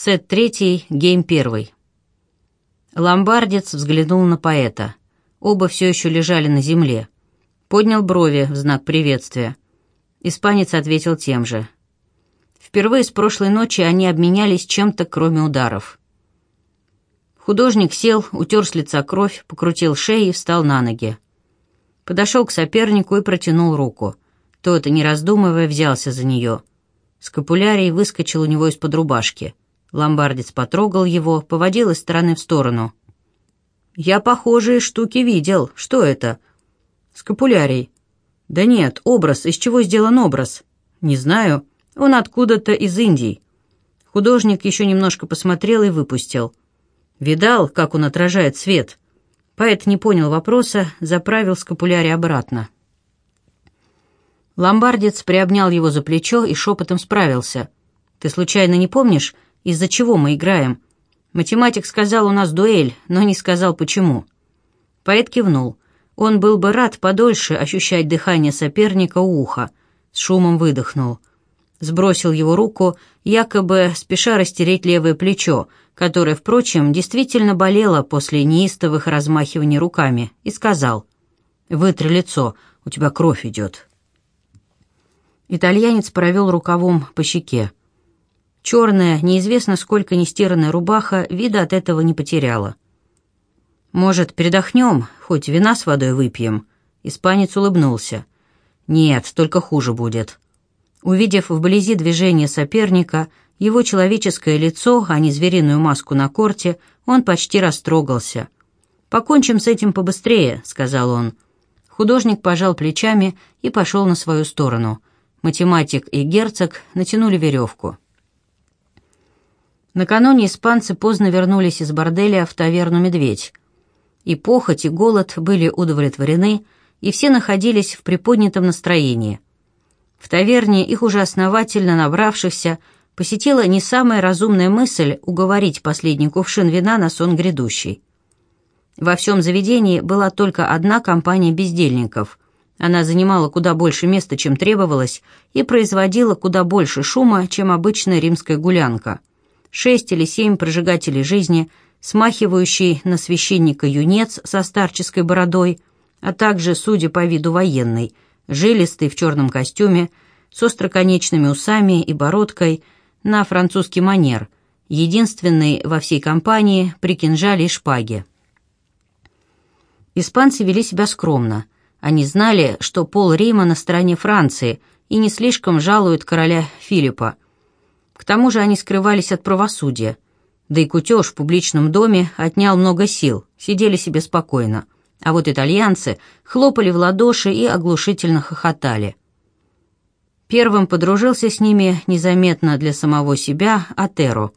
Сет третий, гейм первый. Ломбардец взглянул на поэта. Оба все еще лежали на земле. Поднял брови в знак приветствия. Испанец ответил тем же. Впервые с прошлой ночи они обменялись чем-то, кроме ударов. Художник сел, утер с лица кровь, покрутил шею и встал на ноги. Подошел к сопернику и протянул руку. Тот, не раздумывая, взялся за нее. Скапулярий выскочил у него из-под рубашки. Ломбардец потрогал его, поводил из стороны в сторону. «Я похожие штуки видел. Что это?» «Скапулярий». «Да нет, образ. Из чего сделан образ?» «Не знаю. Он откуда-то из Индии». Художник еще немножко посмотрел и выпустил. «Видал, как он отражает свет?» Поэт не понял вопроса, заправил скапулярий обратно. Ломбардец приобнял его за плечо и шепотом справился. «Ты случайно не помнишь, из-за чего мы играем. Математик сказал, у нас дуэль, но не сказал, почему. Поэт кивнул. Он был бы рад подольше ощущать дыхание соперника у уха. С шумом выдохнул. Сбросил его руку, якобы спеша растереть левое плечо, которое, впрочем, действительно болело после неистовых размахиваний руками, и сказал «Вытри лицо, у тебя кровь идет». Итальянец провел рукавом по щеке. Черная, неизвестно сколько нестиранная рубаха вида от этого не потеряла. «Может, передохнем, хоть вина с водой выпьем?» Испанец улыбнулся. «Нет, только хуже будет». Увидев вблизи движение соперника, его человеческое лицо, а не звериную маску на корте, он почти растрогался. «Покончим с этим побыстрее», — сказал он. Художник пожал плечами и пошел на свою сторону. Математик и герцог натянули веревку. Накануне испанцы поздно вернулись из борделя в таверну «Медведь». И похоть, и голод были удовлетворены, и все находились в приподнятом настроении. В таверне их уже основательно набравшихся посетила не самая разумная мысль уговорить последний кувшин вина на сон грядущий. Во всем заведении была только одна компания бездельников. Она занимала куда больше места, чем требовалось, и производила куда больше шума, чем обычная римская гулянка шесть или семь прожигателей жизни, смахивающий на священника юнец со старческой бородой, а также, судя по виду военный, жилистый в черном костюме, с остроконечными усами и бородкой, на французский манер, единственный во всей компании при кинжале и шпаге. Испанцы вели себя скромно. Они знали, что пол Рима на стороне Франции и не слишком жалуют короля Филиппа – к тому же они скрывались от правосудия. Да и кутеж в публичном доме отнял много сил, сидели себе спокойно. А вот итальянцы хлопали в ладоши и оглушительно хохотали. Первым подружился с ними незаметно для самого себя Атеро.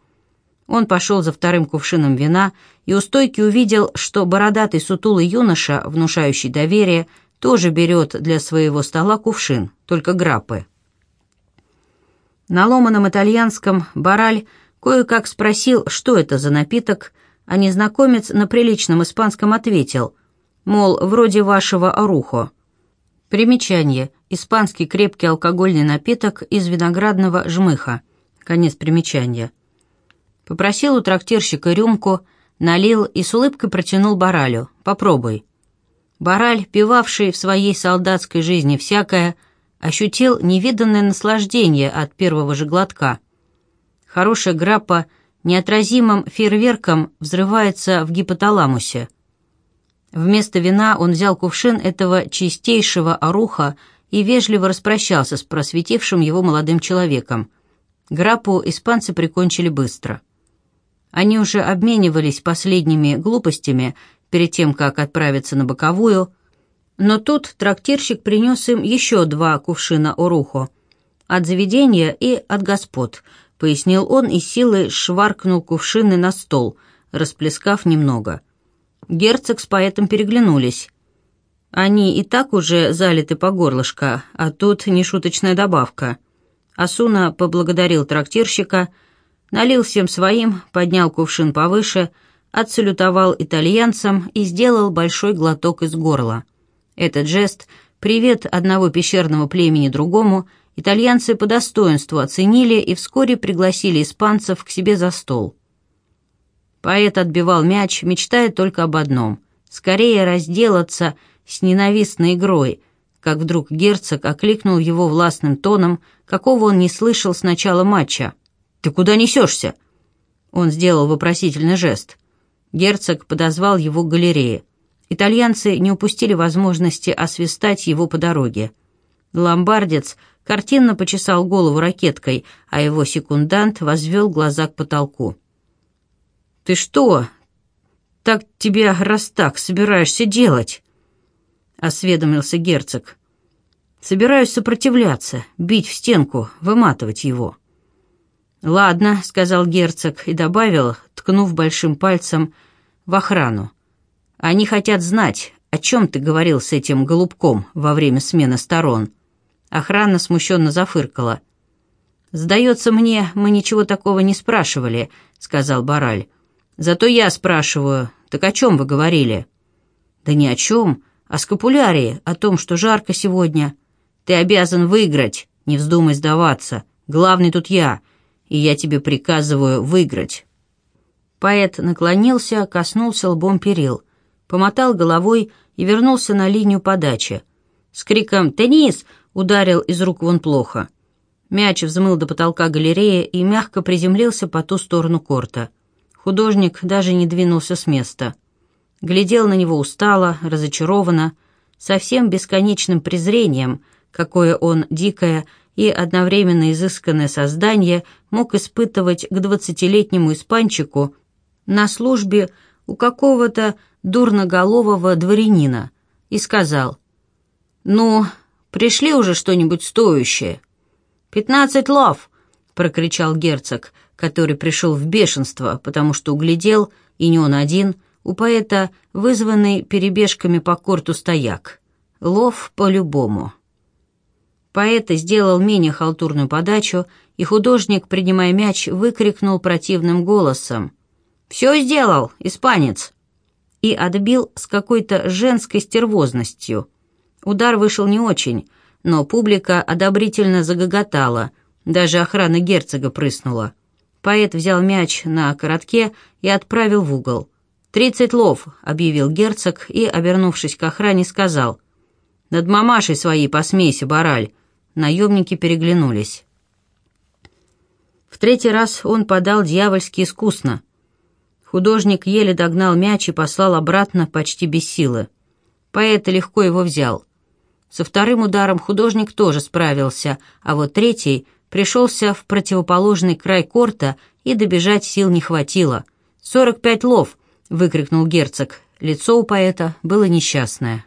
Он пошел за вторым кувшином вина и у стойки увидел, что бородатый сутулый юноша, внушающий доверие, тоже берет для своего стола кувшин, только граппы. На ломаном итальянском Бараль кое-как спросил, что это за напиток, а незнакомец на приличном испанском ответил, мол, вроде вашего орухо. Примечание. Испанский крепкий алкогольный напиток из виноградного жмыха. Конец примечания. Попросил у трактирщика рюмку, налил и с улыбкой протянул Баралю. «Попробуй». Бараль, пивавший в своей солдатской жизни всякое, — ощутил невиданное наслаждение от первого же глотка. Хорошая граппа неотразимым фейерверком взрывается в гипоталамусе. Вместо вина он взял кувшин этого чистейшего оруха и вежливо распрощался с просветившим его молодым человеком. Граппу испанцы прикончили быстро. Они уже обменивались последними глупостями перед тем, как отправиться на боковую – но тут трактирщик принес им еще два кувшина орухо. От заведения и от господ, пояснил он и силой шваркнул кувшины на стол, расплескав немного. Герцог с поэтом переглянулись. Они и так уже залиты по горлышко, а тут нешуточная добавка. Асуна поблагодарил трактирщика, налил всем своим, поднял кувшин повыше, отсалютовал итальянцам и сделал большой глоток из горла. Этот жест, привет одного пещерного племени другому, итальянцы по достоинству оценили и вскоре пригласили испанцев к себе за стол. Поэт отбивал мяч, мечтая только об одном — скорее разделаться с ненавистной игрой, как вдруг герцог окликнул его властным тоном, какого он не слышал с начала матча. «Ты куда несешься?» Он сделал вопросительный жест. Герцог подозвал его к галерее. Итальянцы не упустили возможности освистать его по дороге. Ломбардец картинно почесал голову ракеткой, а его секундант возвел глаза к потолку. «Ты что? Так тебя, раз так, собираешься делать?» — осведомился герцог. «Собираюсь сопротивляться, бить в стенку, выматывать его». «Ладно», — сказал герцог и добавил, ткнув большим пальцем в охрану. «Они хотят знать, о чем ты говорил с этим голубком во время смены сторон». Охрана смущенно зафыркала. «Сдается мне, мы ничего такого не спрашивали», — сказал Бараль. «Зато я спрашиваю, так о чем вы говорили?» «Да ни о чем, о скапулярии, о том, что жарко сегодня. Ты обязан выиграть, не вздумай сдаваться. Главный тут я, и я тебе приказываю выиграть». Поэт наклонился, коснулся лбом перил, помотал головой и вернулся на линию подачи. С криком «Теннис!» ударил из рук вон плохо. Мяч взмыл до потолка галереи и мягко приземлился по ту сторону корта. Художник даже не двинулся с места. Глядел на него устало, разочарованно, совсем бесконечным презрением, какое он, дикое, и одновременно изысканное создание мог испытывать к двадцатилетнему испанчику на службе у какого-то дурноголового дворянина и сказал, «Ну, пришли уже что-нибудь стоящее?» «Пятнадцать лов!» — прокричал герцог, который пришел в бешенство, потому что углядел, и не он один, у поэта вызванный перебежками по корту стояк. Лов по-любому. Поэт сделал менее халтурную подачу, и художник, принимая мяч, выкрикнул противным голосом. «Все сделал, испанец!» И отбил с какой-то женской стервозностью. Удар вышел не очень, но публика одобрительно загоготала, даже охрана герцога прыснула. Поэт взял мяч на коротке и отправил в угол. «Тридцать лов», — объявил герцог и, обернувшись к охране, сказал. «Над мамашей своей посмейся, бараль, Наемники переглянулись. В третий раз он подал дьявольски искусно. Художник еле догнал мяч и послал обратно почти без силы. Поэт легко его взял. Со вторым ударом художник тоже справился, а вот третий пришелся в противоположный край корта, и добежать сил не хватило. «Сорок пять лов!» — выкрикнул герцог. Лицо у поэта было несчастное.